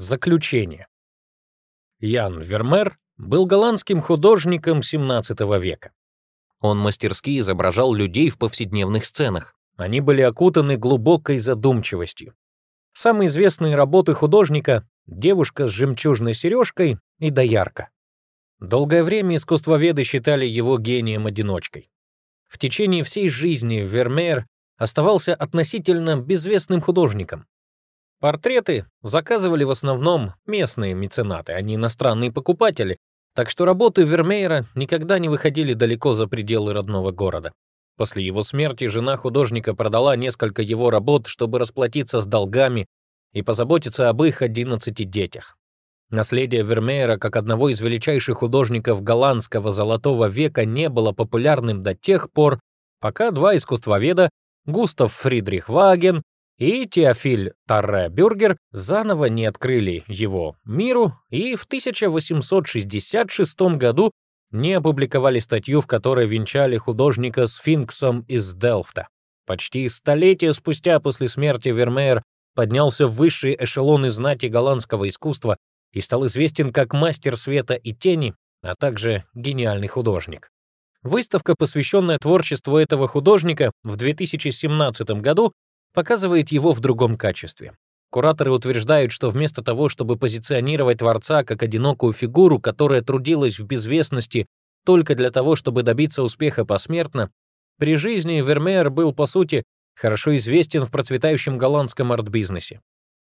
Заключение. Ян Вермер был голландским художником XVII века. Он мастерски изображал людей в повседневных сценах. Они были окутаны глубокой задумчивостью. Самые известные работы художника — «Девушка с жемчужной сережкой» и «Доярка». Долгое время искусствоведы считали его гением-одиночкой. В течение всей жизни Вермеер оставался относительно безвестным художником. Портреты заказывали в основном местные меценаты, а не иностранные покупатели, так что работы Вермеера никогда не выходили далеко за пределы родного города. После его смерти жена художника продала несколько его работ, чтобы расплатиться с долгами и позаботиться об их 11 детях. Наследие Вермеера как одного из величайших художников голландского золотого века не было популярным до тех пор, пока два искусствоведа, Густав Фридрих Ваген и Теофиль Тарре Бюргер, заново не открыли его миру и в 1866 году не опубликовали статью, в которой венчали художника сфинксом из Делфта. Почти столетие спустя после смерти Вермеер поднялся в высшие эшелоны знати голландского искусства и стал известен как мастер света и тени, а также гениальный художник. Выставка, посвященная творчеству этого художника, в 2017 году показывает его в другом качестве. Кураторы утверждают, что вместо того, чтобы позиционировать творца как одинокую фигуру, которая трудилась в безвестности только для того, чтобы добиться успеха посмертно, при жизни Вермеер был, по сути, хорошо известен в процветающем голландском арт-бизнесе.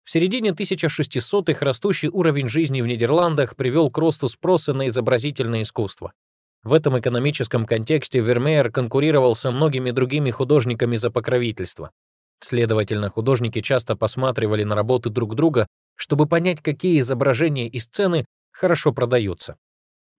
В середине 1600-х растущий уровень жизни в Нидерландах привел к росту спроса на изобразительное искусство. В этом экономическом контексте Вермеер конкурировал со многими другими художниками за покровительство. Следовательно, художники часто посматривали на работы друг друга, чтобы понять, какие изображения и сцены хорошо продаются.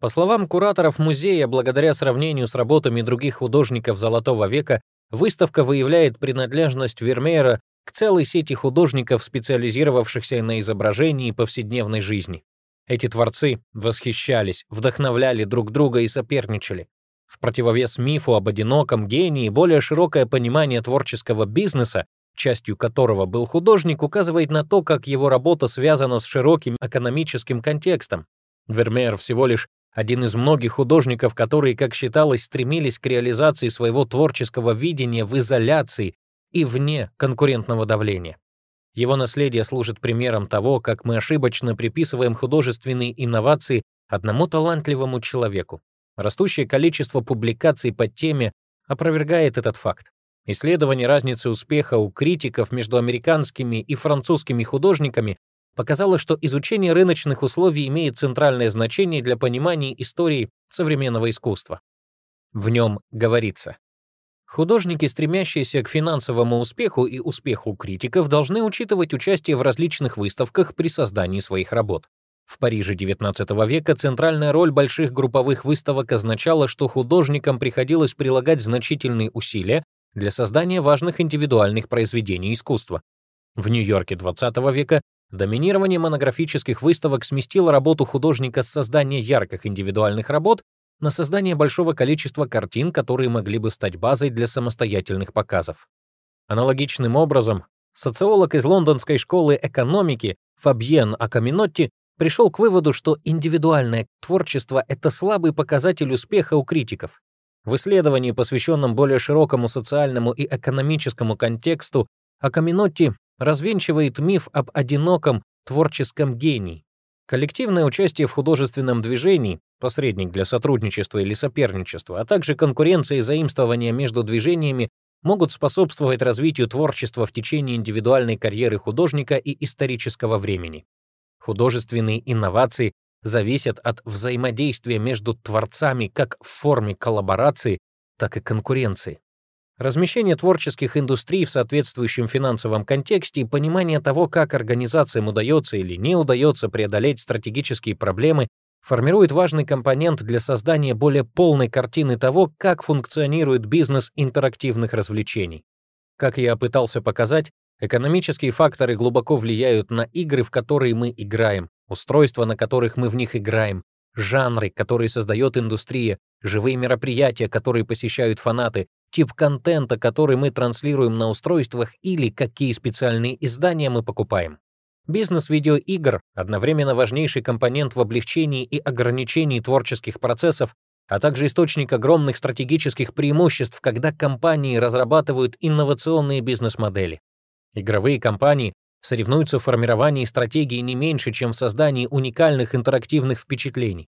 По словам кураторов музея, благодаря сравнению с работами других художников Золотого века, выставка выявляет принадлежность Вермеера к целой сети художников, специализировавшихся на изображении повседневной жизни. Эти творцы восхищались, вдохновляли друг друга и соперничали. В противовес мифу об одиноком гении более широкое понимание творческого бизнеса, частью которого был художник, указывает на то, как его работа связана с широким экономическим контекстом. Вермеер всего лишь один из многих художников, которые, как считалось, стремились к реализации своего творческого видения в изоляции и вне конкурентного давления. Его наследие служит примером того, как мы ошибочно приписываем художественные инновации одному талантливому человеку. Растущее количество публикаций по теме опровергает этот факт. Исследование разницы успеха у критиков между американскими и французскими художниками показало, что изучение рыночных условий имеет центральное значение для понимания истории современного искусства. В нем говорится, Художники, стремящиеся к финансовому успеху и успеху критиков, должны учитывать участие в различных выставках при создании своих работ. В Париже XIX века центральная роль больших групповых выставок означала, что художникам приходилось прилагать значительные усилия для создания важных индивидуальных произведений искусства. В Нью-Йорке XX века доминирование монографических выставок сместило работу художника с создания ярких индивидуальных работ на создание большого количества картин, которые могли бы стать базой для самостоятельных показов. Аналогичным образом, социолог из лондонской школы экономики Фабьен Акаминотти пришел к выводу, что индивидуальное творчество — это слабый показатель успеха у критиков. В исследовании, посвященном более широкому социальному и экономическому контексту, Акаминотти развенчивает миф об одиноком творческом гении. Коллективное участие в художественном движении, посредник для сотрудничества или соперничества, а также конкуренция и заимствование между движениями могут способствовать развитию творчества в течение индивидуальной карьеры художника и исторического времени. Художественные инновации зависят от взаимодействия между творцами как в форме коллаборации, так и конкуренции. Размещение творческих индустрий в соответствующем финансовом контексте и понимание того, как организациям удается или не удается преодолеть стратегические проблемы, формирует важный компонент для создания более полной картины того, как функционирует бизнес интерактивных развлечений. Как я пытался показать, экономические факторы глубоко влияют на игры, в которые мы играем, устройства, на которых мы в них играем, жанры, которые создает индустрия, живые мероприятия, которые посещают фанаты, тип контента, который мы транслируем на устройствах или какие специальные издания мы покупаем. Бизнес видеоигр — одновременно важнейший компонент в облегчении и ограничении творческих процессов, а также источник огромных стратегических преимуществ, когда компании разрабатывают инновационные бизнес-модели. Игровые компании соревнуются в формировании стратегии не меньше, чем в создании уникальных интерактивных впечатлений.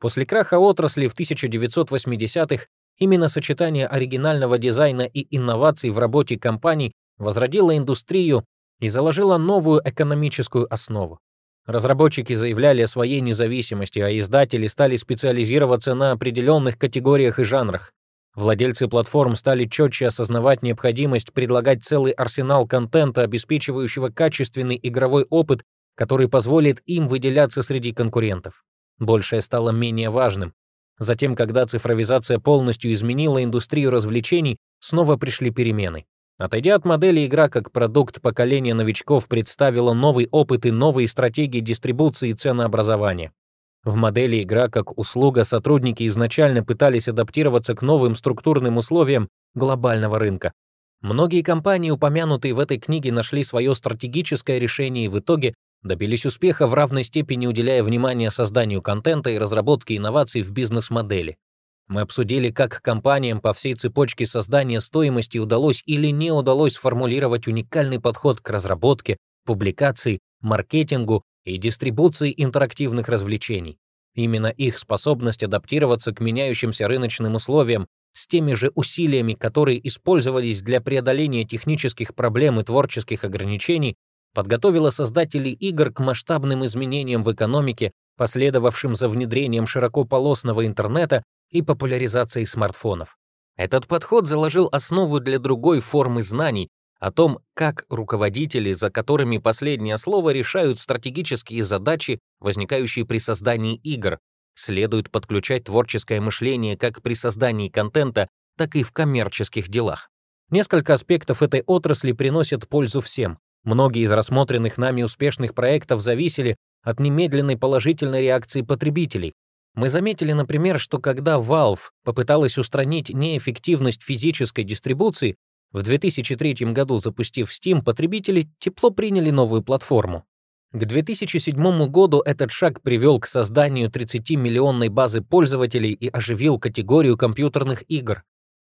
После краха отрасли в 1980-х именно сочетание оригинального дизайна и инноваций в работе компаний возродило индустрию и заложило новую экономическую основу. Разработчики заявляли о своей независимости, а издатели стали специализироваться на определенных категориях и жанрах. Владельцы платформ стали четче осознавать необходимость предлагать целый арсенал контента, обеспечивающего качественный игровой опыт, который позволит им выделяться среди конкурентов. Большее стало менее важным. Затем, когда цифровизация полностью изменила индустрию развлечений, снова пришли перемены. Отойдя от модели, игра как продукт поколения новичков представила новый опыт и новые стратегии дистрибуции и ценообразования. В модели игра как услуга сотрудники изначально пытались адаптироваться к новым структурным условиям глобального рынка. Многие компании, упомянутые в этой книге, нашли свое стратегическое решение и в итоге добились успеха в равной степени, уделяя внимание созданию контента и разработке инноваций в бизнес-модели. Мы обсудили, как компаниям по всей цепочке создания стоимости удалось или не удалось сформулировать уникальный подход к разработке, публикации, маркетингу и дистрибуции интерактивных развлечений. Именно их способность адаптироваться к меняющимся рыночным условиям с теми же усилиями, которые использовались для преодоления технических проблем и творческих ограничений, подготовила создателей игр к масштабным изменениям в экономике, последовавшим за внедрением широкополосного интернета и популяризацией смартфонов. Этот подход заложил основу для другой формы знаний, о том, как руководители, за которыми последнее слово решают стратегические задачи, возникающие при создании игр, следует подключать творческое мышление как при создании контента, так и в коммерческих делах. Несколько аспектов этой отрасли приносят пользу всем. Многие из рассмотренных нами успешных проектов зависели от немедленной положительной реакции потребителей. Мы заметили, например, что когда Valve попыталась устранить неэффективность физической дистрибуции, в 2003 году, запустив Steam, потребители тепло приняли новую платформу. К 2007 году этот шаг привел к созданию 30-миллионной базы пользователей и оживил категорию компьютерных игр.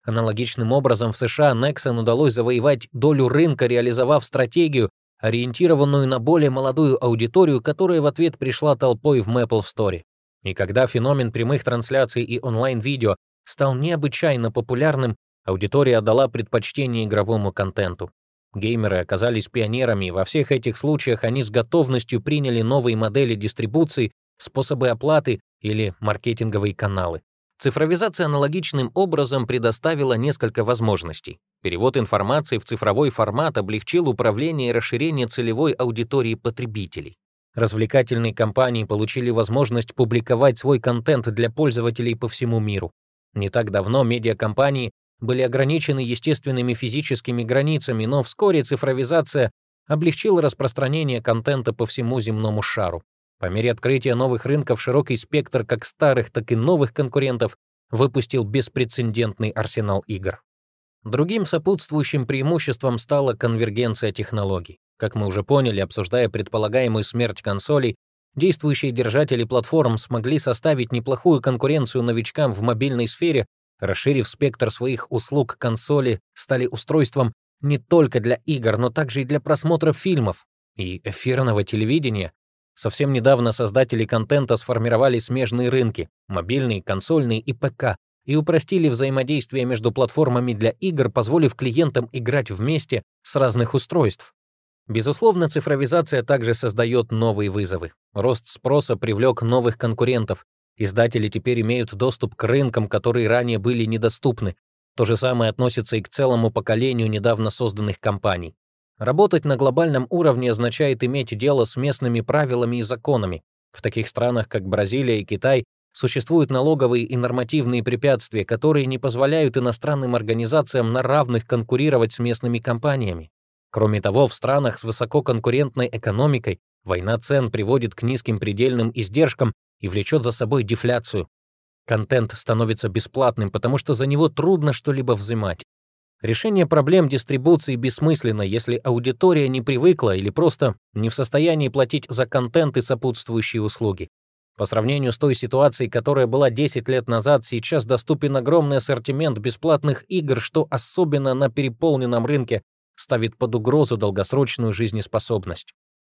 Аналогичным образом в США Nexon удалось завоевать долю рынка, реализовав стратегию, ориентированную на более молодую аудиторию, которая в ответ пришла толпой в Maple Store. И когда феномен прямых трансляций и онлайн-видео стал необычайно популярным, Аудитория отдала предпочтение игровому контенту. Геймеры оказались пионерами, и во всех этих случаях они с готовностью приняли новые модели дистрибуции, способы оплаты или маркетинговые каналы. Цифровизация аналогичным образом предоставила несколько возможностей. Перевод информации в цифровой формат облегчил управление и расширение целевой аудитории потребителей. Развлекательные компании получили возможность публиковать свой контент для пользователей по всему миру. Не так давно медиакомпании были ограничены естественными физическими границами, но вскоре цифровизация облегчила распространение контента по всему земному шару. По мере открытия новых рынков широкий спектр как старых, так и новых конкурентов выпустил беспрецедентный арсенал игр. Другим сопутствующим преимуществом стала конвергенция технологий. Как мы уже поняли, обсуждая предполагаемую смерть консолей, действующие держатели платформ смогли составить неплохую конкуренцию новичкам в мобильной сфере расширив спектр своих услуг консоли, стали устройством не только для игр, но также и для просмотра фильмов и эфирного телевидения. Совсем недавно создатели контента сформировали смежные рынки — мобильный, консольный и ПК, и упростили взаимодействие между платформами для игр, позволив клиентам играть вместе с разных устройств. Безусловно, цифровизация также создает новые вызовы. Рост спроса привлек новых конкурентов, Издатели теперь имеют доступ к рынкам, которые ранее были недоступны. То же самое относится и к целому поколению недавно созданных компаний. Работать на глобальном уровне означает иметь дело с местными правилами и законами. В таких странах, как Бразилия и Китай, существуют налоговые и нормативные препятствия, которые не позволяют иностранным организациям на равных конкурировать с местными компаниями. Кроме того, в странах с высококонкурентной экономикой война цен приводит к низким предельным издержкам и влечет за собой дефляцию. Контент становится бесплатным, потому что за него трудно что-либо взимать. Решение проблем дистрибуции бессмысленно, если аудитория не привыкла или просто не в состоянии платить за контент и сопутствующие услуги. По сравнению с той ситуацией, которая была 10 лет назад, сейчас доступен огромный ассортимент бесплатных игр, что особенно на переполненном рынке ставит под угрозу долгосрочную жизнеспособность.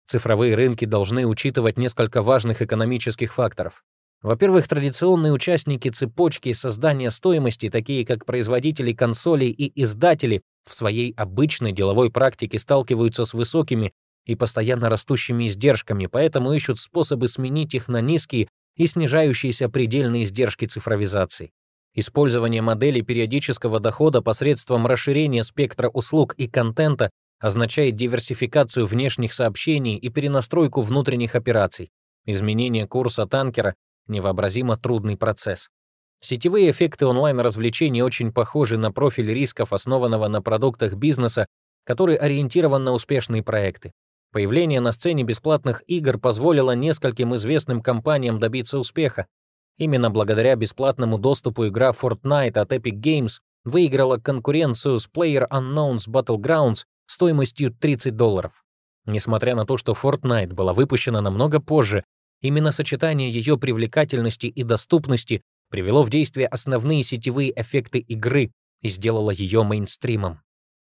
Цифровые рынки должны учитывать несколько важных экономических факторов. Во-первых, традиционные участники цепочки создания стоимости, такие как производители консолей и издатели, в своей обычной деловой практике сталкиваются с высокими и постоянно растущими издержками, поэтому ищут способы сменить их на низкие и снижающиеся предельные издержки цифровизации. Использование модели периодического дохода посредством расширения спектра услуг и контента означает диверсификацию внешних сообщений и перенастройку внутренних операций. Изменение курса танкера невообразимо трудный процесс. Сетевые эффекты онлайн-развлечений очень похожи на профиль рисков, основанного на продуктах бизнеса, который ориентирован на успешные проекты. Появление на сцене бесплатных игр позволило нескольким известным компаниям добиться успеха. Именно благодаря бесплатному доступу игра Fortnite от Epic Games выиграла конкуренцию с PlayerUnknown's Battlegrounds стоимостью 30 долларов. Несмотря на то, что Fortnite была выпущена намного позже, Именно сочетание ее привлекательности и доступности привело в действие основные сетевые эффекты игры и сделало ее мейнстримом.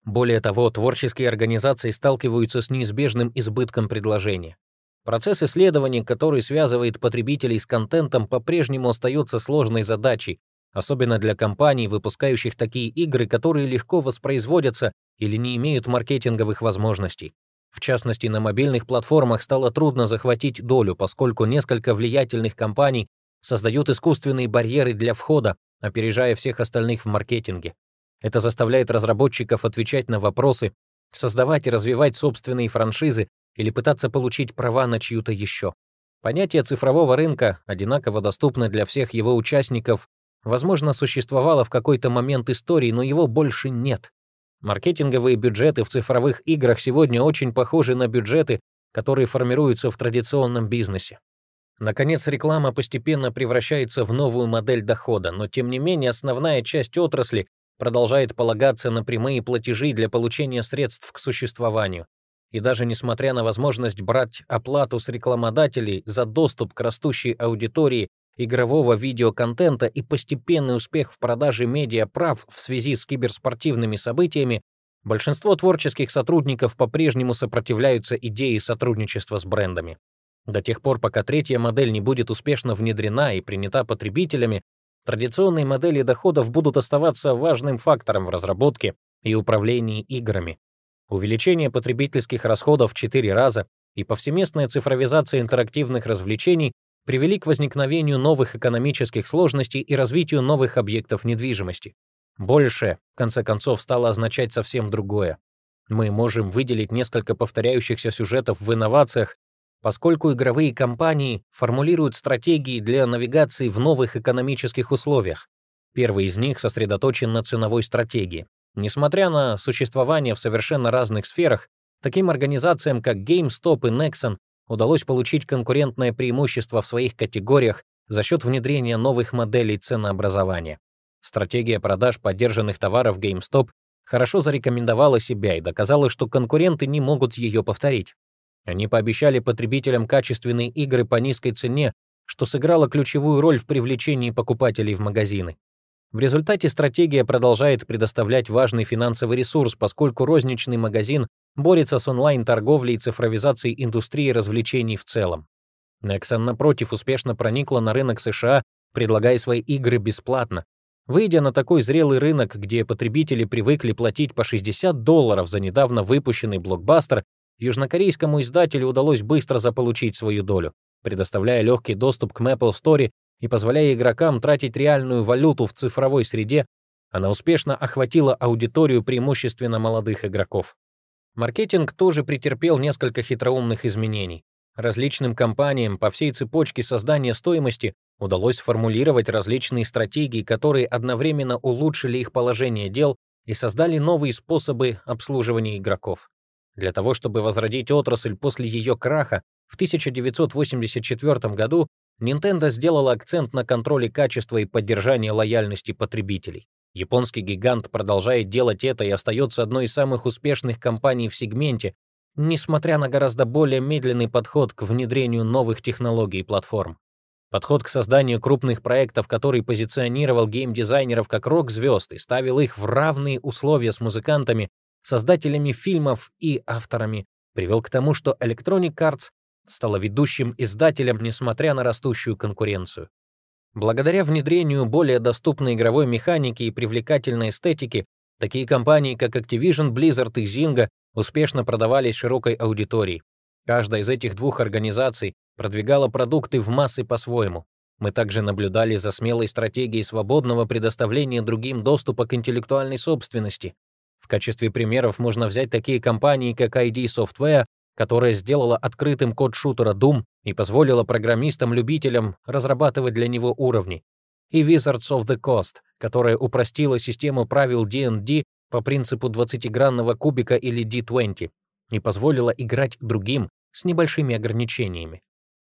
Более того, творческие организации сталкиваются с неизбежным избытком предложения. Процесс исследования, который связывает потребителей с контентом, по-прежнему остается сложной задачей, особенно для компаний, выпускающих такие игры, которые легко воспроизводятся или не имеют маркетинговых возможностей. В частности, на мобильных платформах стало трудно захватить долю, поскольку несколько влиятельных компаний создают искусственные барьеры для входа, опережая всех остальных в маркетинге. Это заставляет разработчиков отвечать на вопросы, создавать и развивать собственные франшизы или пытаться получить права на чью-то еще. Понятие цифрового рынка, одинаково доступно для всех его участников, возможно, существовало в какой-то момент истории, но его больше нет. Маркетинговые бюджеты в цифровых играх сегодня очень похожи на бюджеты, которые формируются в традиционном бизнесе. Наконец, реклама постепенно превращается в новую модель дохода, но тем не менее основная часть отрасли продолжает полагаться на прямые платежи для получения средств к существованию. И даже несмотря на возможность брать оплату с рекламодателей за доступ к растущей аудитории игрового видеоконтента и постепенный успех в продаже медиаправ в связи с киберспортивными событиями, большинство творческих сотрудников по-прежнему сопротивляются идее сотрудничества с брендами. До тех пор, пока третья модель не будет успешно внедрена и принята потребителями, традиционные модели доходов будут оставаться важным фактором в разработке и управлении играми. Увеличение потребительских расходов в 4 раза и повсеместная цифровизация интерактивных развлечений привели к возникновению новых экономических сложностей и развитию новых объектов недвижимости. Больше, в конце концов, стало означать совсем другое. Мы можем выделить несколько повторяющихся сюжетов в инновациях, поскольку игровые компании формулируют стратегии для навигации в новых экономических условиях. Первый из них сосредоточен на ценовой стратегии. Несмотря на существование в совершенно разных сферах, таким организациям, как GameStop и Nexon, удалось получить конкурентное преимущество в своих категориях за счет внедрения новых моделей ценообразования. Стратегия продаж поддержанных товаров GameStop хорошо зарекомендовала себя и доказала, что конкуренты не могут ее повторить. Они пообещали потребителям качественные игры по низкой цене, что сыграло ключевую роль в привлечении покупателей в магазины. В результате стратегия продолжает предоставлять важный финансовый ресурс, поскольку розничный магазин борется с онлайн-торговлей и цифровизацией индустрии развлечений в целом. Nexon, напротив, успешно проникла на рынок США, предлагая свои игры бесплатно. Выйдя на такой зрелый рынок, где потребители привыкли платить по 60 долларов за недавно выпущенный блокбастер, южнокорейскому издателю удалось быстро заполучить свою долю, предоставляя легкий доступ к Maple Store и позволяя игрокам тратить реальную валюту в цифровой среде, она успешно охватила аудиторию преимущественно молодых игроков. Маркетинг тоже претерпел несколько хитроумных изменений. Различным компаниям по всей цепочке создания стоимости удалось сформулировать различные стратегии, которые одновременно улучшили их положение дел и создали новые способы обслуживания игроков. Для того, чтобы возродить отрасль после ее краха, в 1984 году Nintendo сделала акцент на контроле качества и поддержании лояльности потребителей. Японский гигант продолжает делать это и остается одной из самых успешных компаний в сегменте, несмотря на гораздо более медленный подход к внедрению новых технологий и платформ. Подход к созданию крупных проектов, который позиционировал геймдизайнеров как рок-звезд и ставил их в равные условия с музыкантами, создателями фильмов и авторами, привел к тому, что Electronic Arts стала ведущим издателем, несмотря на растущую конкуренцию. Благодаря внедрению более доступной игровой механики и привлекательной эстетики, такие компании, как Activision, Blizzard и Zynga успешно продавались широкой аудитории. Каждая из этих двух организаций продвигала продукты в массы по-своему. Мы также наблюдали за смелой стратегией свободного предоставления другим доступа к интеллектуальной собственности. В качестве примеров можно взять такие компании, как ID Software, которая сделала открытым код шутера Doom и позволила программистам-любителям разрабатывать для него уровни, и Wizards of the Coast, которая упростила систему правил D&D по принципу 20-гранного кубика или D20 и позволила играть другим с небольшими ограничениями.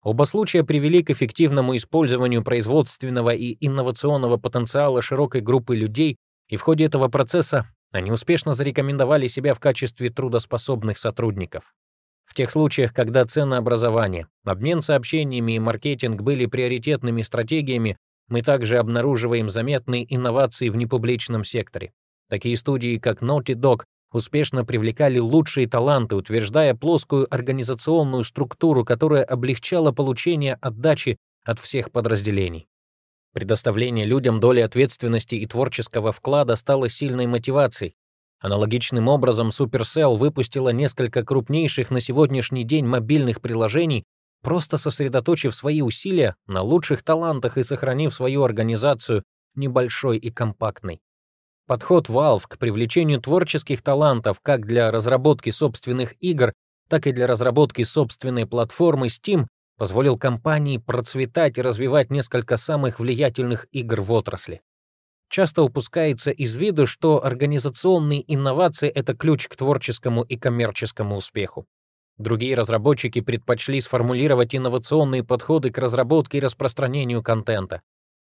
Оба случая привели к эффективному использованию производственного и инновационного потенциала широкой группы людей, и в ходе этого процесса они успешно зарекомендовали себя в качестве трудоспособных сотрудников. В тех случаях, когда ценообразование, обмен сообщениями и маркетинг были приоритетными стратегиями, мы также обнаруживаем заметные инновации в непубличном секторе. Такие студии, как Naughty Dog, успешно привлекали лучшие таланты, утверждая плоскую организационную структуру, которая облегчала получение отдачи от всех подразделений. Предоставление людям доли ответственности и творческого вклада стало сильной мотивацией, Аналогичным образом Supercell выпустила несколько крупнейших на сегодняшний день мобильных приложений, просто сосредоточив свои усилия на лучших талантах и сохранив свою организацию небольшой и компактной. Подход Valve к привлечению творческих талантов как для разработки собственных игр, так и для разработки собственной платформы Steam позволил компании процветать и развивать несколько самых влиятельных игр в отрасли. Часто упускается из виду, что организационные инновации — это ключ к творческому и коммерческому успеху. Другие разработчики предпочли сформулировать инновационные подходы к разработке и распространению контента.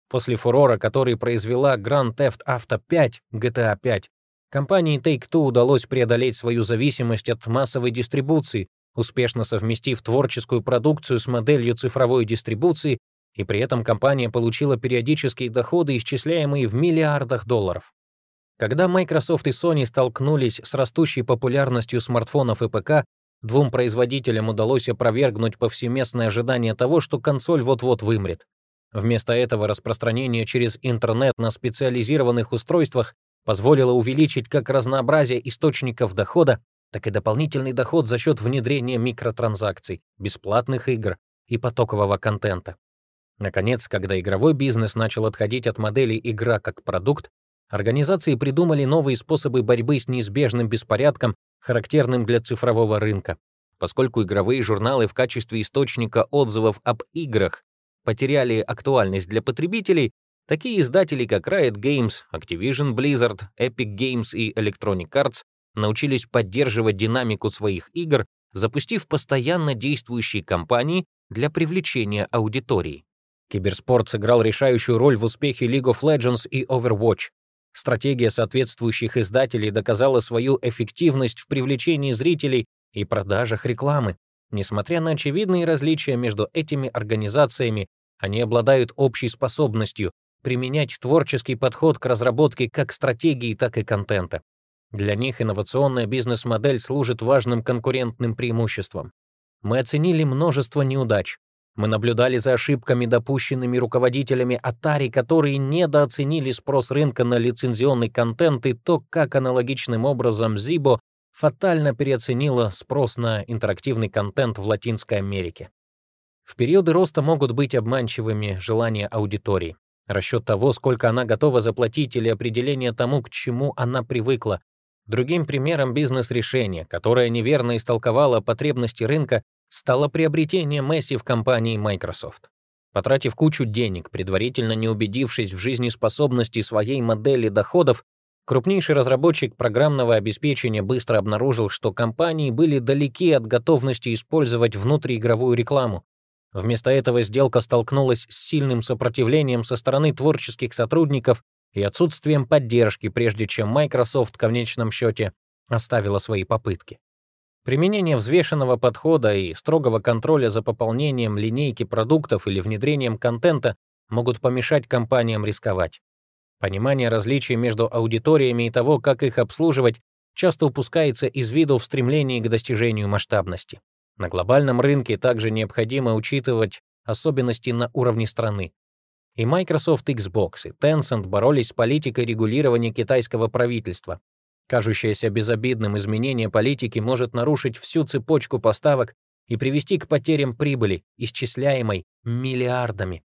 После фурора, который произвела Grand Theft Auto 5, GTA 5, компании Take-Two удалось преодолеть свою зависимость от массовой дистрибуции, успешно совместив творческую продукцию с моделью цифровой дистрибуции и при этом компания получила периодические доходы, исчисляемые в миллиардах долларов. Когда Microsoft и Sony столкнулись с растущей популярностью смартфонов и ПК, двум производителям удалось опровергнуть повсеместное ожидание того, что консоль вот-вот вымрет. Вместо этого распространение через интернет на специализированных устройствах позволило увеличить как разнообразие источников дохода, так и дополнительный доход за счет внедрения микротранзакций, бесплатных игр и потокового контента. Наконец, когда игровой бизнес начал отходить от модели игра как продукт, организации придумали новые способы борьбы с неизбежным беспорядком, характерным для цифрового рынка. Поскольку игровые журналы в качестве источника отзывов об играх потеряли актуальность для потребителей, такие издатели, как Riot Games, Activision Blizzard, Epic Games и Electronic Arts научились поддерживать динамику своих игр, запустив постоянно действующие кампании для привлечения аудитории. Киберспорт сыграл решающую роль в успехе League of Legends и Overwatch. Стратегия соответствующих издателей доказала свою эффективность в привлечении зрителей и продажах рекламы. Несмотря на очевидные различия между этими организациями, они обладают общей способностью применять творческий подход к разработке как стратегии, так и контента. Для них инновационная бизнес-модель служит важным конкурентным преимуществом. Мы оценили множество неудач, мы наблюдали за ошибками, допущенными руководителями Atari, которые недооценили спрос рынка на лицензионный контент и то, как аналогичным образом Zibo фатально переоценила спрос на интерактивный контент в Латинской Америке. В периоды роста могут быть обманчивыми желания аудитории, расчет того, сколько она готова заплатить или определение тому, к чему она привыкла. Другим примером бизнес-решения, которое неверно истолковало потребности рынка стало приобретение Месси в компании Microsoft. Потратив кучу денег, предварительно не убедившись в жизнеспособности своей модели доходов, крупнейший разработчик программного обеспечения быстро обнаружил, что компании были далеки от готовности использовать внутриигровую рекламу. Вместо этого сделка столкнулась с сильным сопротивлением со стороны творческих сотрудников и отсутствием поддержки, прежде чем Microsoft в конечном счете оставила свои попытки. Применение взвешенного подхода и строгого контроля за пополнением линейки продуктов или внедрением контента могут помешать компаниям рисковать. Понимание различий между аудиториями и того, как их обслуживать, часто упускается из виду в стремлении к достижению масштабности. На глобальном рынке также необходимо учитывать особенности на уровне страны. И Microsoft Xbox, и Tencent боролись с политикой регулирования китайского правительства, Кажущееся безобидным изменение политики может нарушить всю цепочку поставок и привести к потерям прибыли, исчисляемой миллиардами.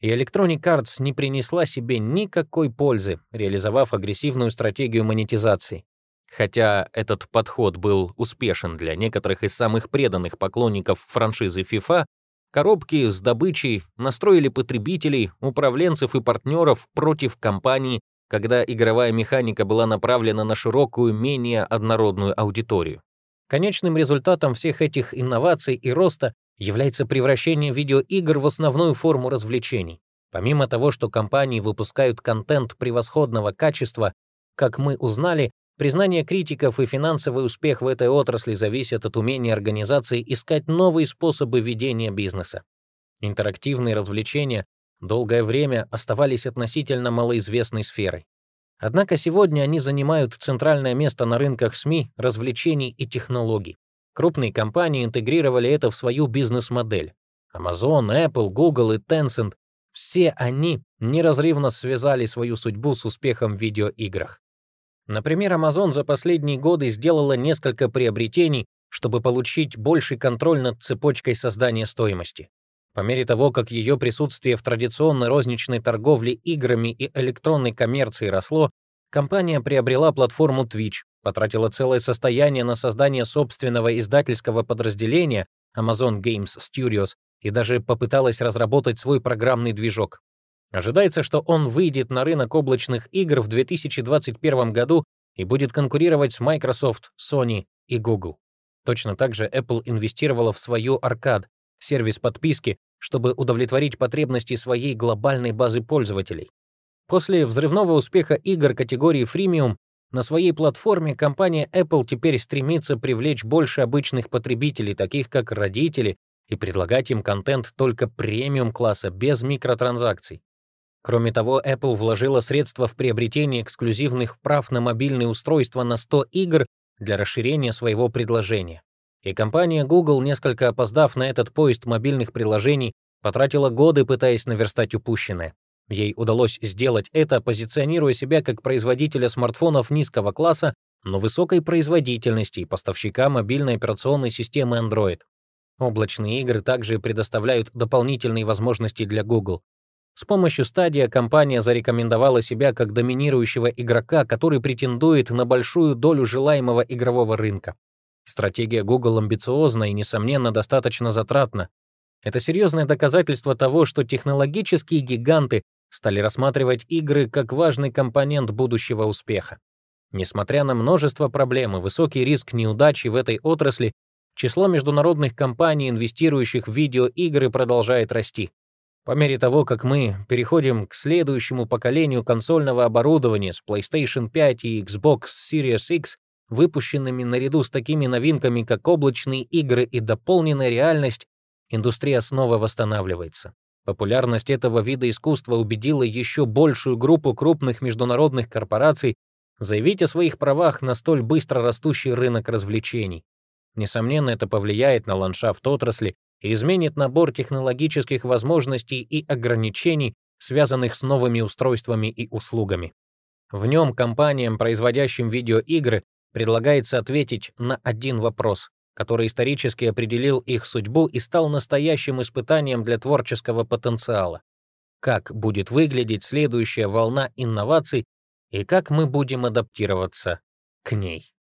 И Electronic Arts не принесла себе никакой пользы, реализовав агрессивную стратегию монетизации. Хотя этот подход был успешен для некоторых из самых преданных поклонников франшизы FIFA, коробки с добычей настроили потребителей, управленцев и партнеров против компаний, когда игровая механика была направлена на широкую, менее однородную аудиторию. Конечным результатом всех этих инноваций и роста является превращение видеоигр в основную форму развлечений. Помимо того, что компании выпускают контент превосходного качества, как мы узнали, признание критиков и финансовый успех в этой отрасли зависят от умения организации искать новые способы ведения бизнеса. Интерактивные развлечения долгое время оставались относительно малоизвестной сферой. Однако сегодня они занимают центральное место на рынках СМИ, развлечений и технологий. Крупные компании интегрировали это в свою бизнес-модель. Amazon, Apple, Google и Tencent — все они неразрывно связали свою судьбу с успехом в видеоиграх. Например, Amazon за последние годы сделала несколько приобретений, чтобы получить больший контроль над цепочкой создания стоимости. По мере того, как ее присутствие в традиционной розничной торговле играми и электронной коммерции росло, компания приобрела платформу Twitch, потратила целое состояние на создание собственного издательского подразделения Amazon Games Studios и даже попыталась разработать свой программный движок. Ожидается, что он выйдет на рынок облачных игр в 2021 году и будет конкурировать с Microsoft, Sony и Google. Точно так же Apple инвестировала в свою аркад, сервис подписки, чтобы удовлетворить потребности своей глобальной базы пользователей. После взрывного успеха игр категории фримиум на своей платформе компания Apple теперь стремится привлечь больше обычных потребителей, таких как родители, и предлагать им контент только премиум-класса, без микротранзакций. Кроме того, Apple вложила средства в приобретение эксклюзивных прав на мобильные устройства на 100 игр для расширения своего предложения. И компания Google, несколько опоздав на этот поезд мобильных приложений, потратила годы, пытаясь наверстать упущенное. Ей удалось сделать это, позиционируя себя как производителя смартфонов низкого класса, но высокой производительности и поставщика мобильной операционной системы Android. Облачные игры также предоставляют дополнительные возможности для Google. С помощью Stadia компания зарекомендовала себя как доминирующего игрока, который претендует на большую долю желаемого игрового рынка. Стратегия Google амбициозна и, несомненно, достаточно затратна. Это серьезное доказательство того, что технологические гиганты стали рассматривать игры как важный компонент будущего успеха. Несмотря на множество проблем и высокий риск неудачи в этой отрасли, число международных компаний, инвестирующих в видеоигры, продолжает расти. По мере того, как мы переходим к следующему поколению консольного оборудования с PlayStation 5 и Xbox Series X, выпущенными наряду с такими новинками, как облачные игры и дополненная реальность, индустрия снова восстанавливается. Популярность этого вида искусства убедила еще большую группу крупных международных корпораций заявить о своих правах на столь быстро растущий рынок развлечений. Несомненно, это повлияет на ландшафт отрасли и изменит набор технологических возможностей и ограничений, связанных с новыми устройствами и услугами. В нем компаниям, производящим видеоигры, предлагается ответить на один вопрос, который исторически определил их судьбу и стал настоящим испытанием для творческого потенциала. Как будет выглядеть следующая волна инноваций и как мы будем адаптироваться к ней.